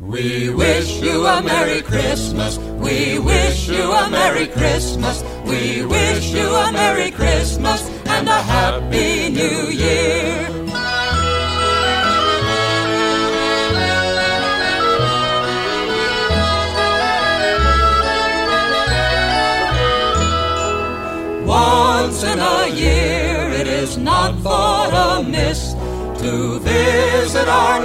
We wish you a Merry Christmas. We wish you a Merry Christmas. We wish you a Merry Christmas and a Happy New Year. Once in a year it is not thought amiss to visit our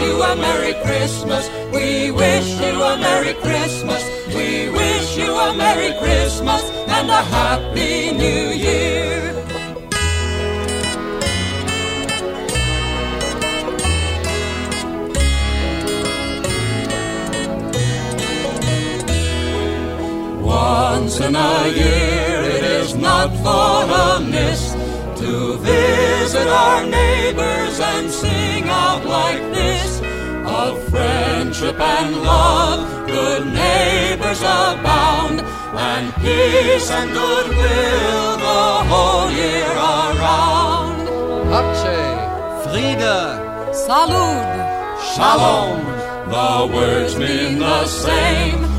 you a Merry Christmas. We wish you a Merry Christmas. We wish you a Merry Christmas and a Happy New Year. Once in a year it is not thought amiss to visit our neighbors and sing out like this friendship and love, good neighbors abound, and peace and goodwill the whole year around. Pace, Friede, Salud! Shalom, the words mean the same.